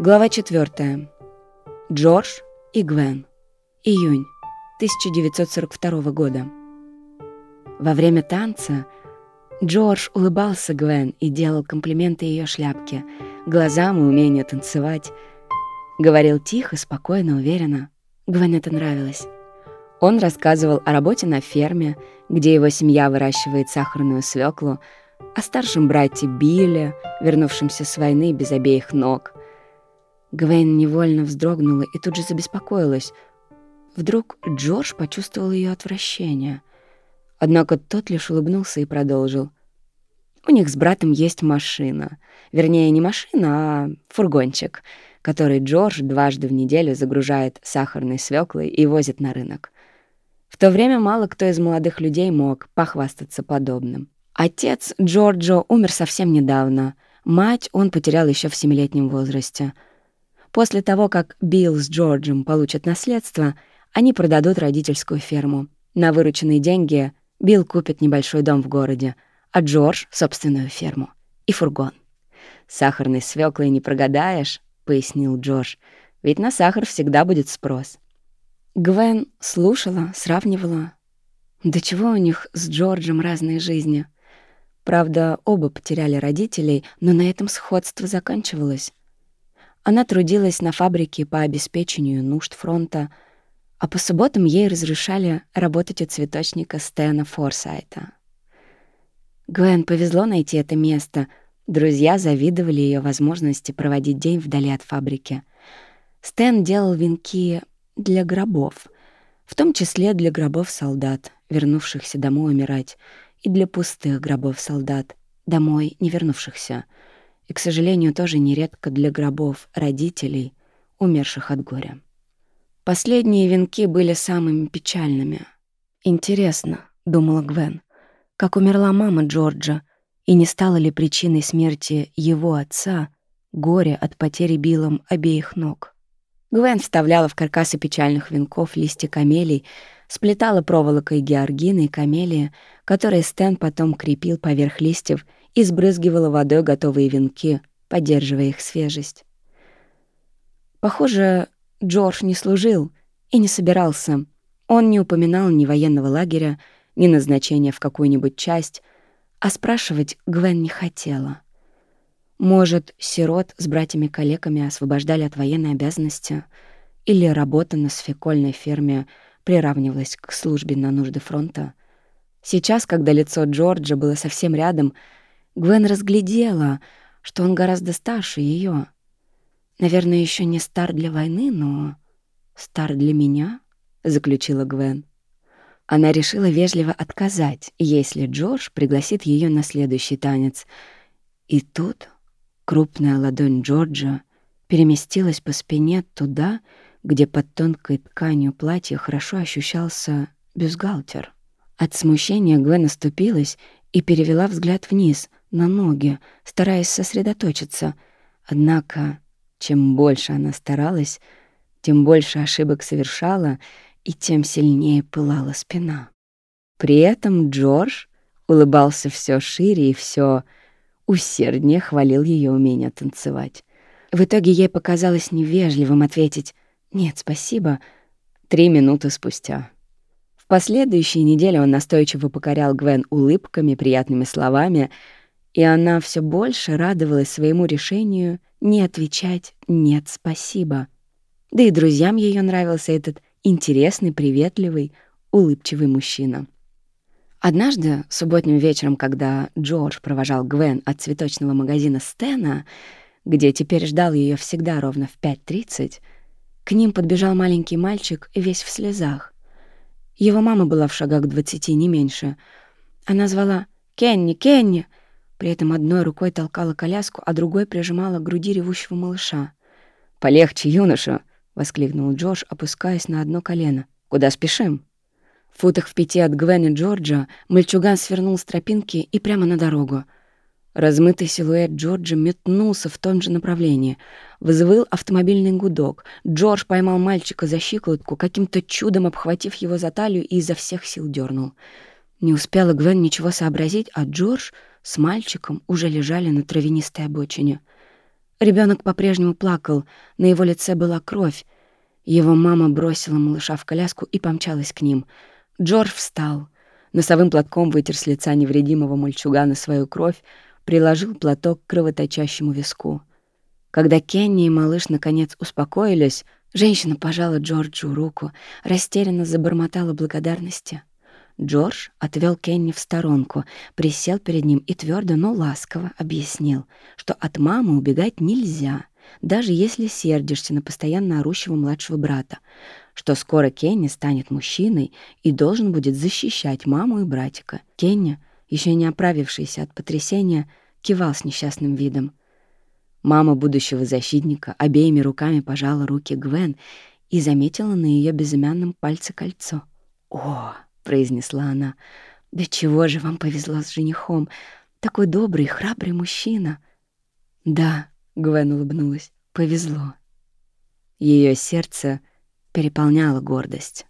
Глава 4. Джордж и Гвен. Июнь 1942 года. Во время танца Джордж улыбался Гвен и делал комплименты ее шляпке, глазам и умению танцевать. Говорил тихо, спокойно, уверенно. Гвен это нравилось. Он рассказывал о работе на ферме, где его семья выращивает сахарную свеклу, о старшем брате Билле, вернувшемся с войны без обеих ног — Гвейн невольно вздрогнула и тут же забеспокоилась. Вдруг Джордж почувствовал ее отвращение. Однако тот лишь улыбнулся и продолжил. «У них с братом есть машина. Вернее, не машина, а фургончик, который Джордж дважды в неделю загружает сахарной свеклой и возит на рынок. В то время мало кто из молодых людей мог похвастаться подобным. Отец Джорджо умер совсем недавно. Мать он потерял еще в семилетнем возрасте — После того, как Билл с Джорджем получат наследство, они продадут родительскую ферму. На вырученные деньги Билл купит небольшой дом в городе, а Джордж — собственную ферму и фургон. «Сахарной свеклой не прогадаешь», — пояснил Джордж, «ведь на сахар всегда будет спрос». Гвен слушала, сравнивала. До чего у них с Джорджем разные жизни. Правда, оба потеряли родителей, но на этом сходство заканчивалось. Она трудилась на фабрике по обеспечению нужд фронта, а по субботам ей разрешали работать у цветочника Стэна Форсайта. Гвен повезло найти это место. Друзья завидовали ее возможности проводить день вдали от фабрики. Стэн делал венки для гробов, в том числе для гробов солдат, вернувшихся домой умирать, и для пустых гробов солдат, домой не вернувшихся — и, к сожалению, тоже нередко для гробов родителей, умерших от горя. Последние венки были самыми печальными. «Интересно», — думала Гвен, — «как умерла мама Джорджа, и не стала ли причиной смерти его отца горе от потери Биллом обеих ног?» Гвен вставляла в каркасы печальных венков листья камелий, сплетала проволокой георгины и камелии, которые Стэн потом крепил поверх листьев — и сбрызгивала водой готовые венки, поддерживая их свежесть. Похоже, Джордж не служил и не собирался. Он не упоминал ни военного лагеря, ни назначения в какую-нибудь часть, а спрашивать Гвен не хотела. Может, сирот с братьями-калеками освобождали от военной обязанности, или работа на сфекольной ферме приравнивалась к службе на нужды фронта. Сейчас, когда лицо Джорджа было совсем рядом, Гвен разглядела, что он гораздо старше ее. Наверное, еще не стар для войны, но стар для меня, заключила Гвен. Она решила вежливо отказать, если Джордж пригласит ее на следующий танец. И тут крупная ладонь Джорджа переместилась по спине туда, где под тонкой тканью платья хорошо ощущался бюстгальтер. От смущения Гвен оступилась и перевела взгляд вниз, на ноги, стараясь сосредоточиться. Однако, чем больше она старалась, тем больше ошибок совершала и тем сильнее пылала спина. При этом Джордж улыбался все шире и все усерднее хвалил ее умение танцевать. В итоге ей показалось невежливым ответить «Нет, спасибо» три минуты спустя. Последующие недели он настойчиво покорял Гвен улыбками, приятными словами — и она все больше радовалась своему решению не отвечать «нет, спасибо». Да и друзьям ее нравился этот интересный, приветливый, улыбчивый мужчина. Однажды, субботним вечером, когда Джордж провожал Гвен от цветочного магазина Стена, где теперь ждал ее всегда ровно в 5.30, к ним подбежал маленький мальчик, весь в слезах. Его мама была в шагах двадцати, не меньше. Она звала «Кенни, Кенни!» При этом одной рукой толкала коляску, а другой прижимала к груди ревущего малыша. «Полегче, юноша!» — воскликнул Джордж, опускаясь на одно колено. «Куда спешим?» В футах в пяти от Гвен и Джорджа мальчуган свернул с тропинки и прямо на дорогу. Размытый силуэт Джорджа метнулся в том же направлении. Взвыл автомобильный гудок. Джордж поймал мальчика за щиколотку, каким-то чудом обхватив его за талию и изо всех сил дернул. Не успела Гвен ничего сообразить, а Джордж с мальчиком уже лежали на травянистой обочине. Ребенок по-прежнему плакал, на его лице была кровь. Его мама бросила малыша в коляску и помчалась к ним. Джордж встал. Носовым платком вытер с лица невредимого мальчугана свою кровь, приложил платок к кровоточащему виску. Когда Кенни и малыш наконец успокоились, женщина пожала Джорджу руку, растерянно забормотала благодарности. Джордж отвел Кенни в сторонку, присел перед ним и твердо, но ласково объяснил, что от мамы убегать нельзя, даже если сердишься на постоянно орущего младшего брата, что скоро Кенни станет мужчиной и должен будет защищать маму и братика. Кенни, еще не оправившийся от потрясения, кивал с несчастным видом. Мама будущего защитника обеими руками пожала руки Гвен и заметила на ее безымянном пальце кольцо. «О!» — произнесла она. «Да чего же вам повезло с женихом? Такой добрый, храбрый мужчина!» «Да», — Гвен улыбнулась, — «повезло». Ее сердце переполняла гордость.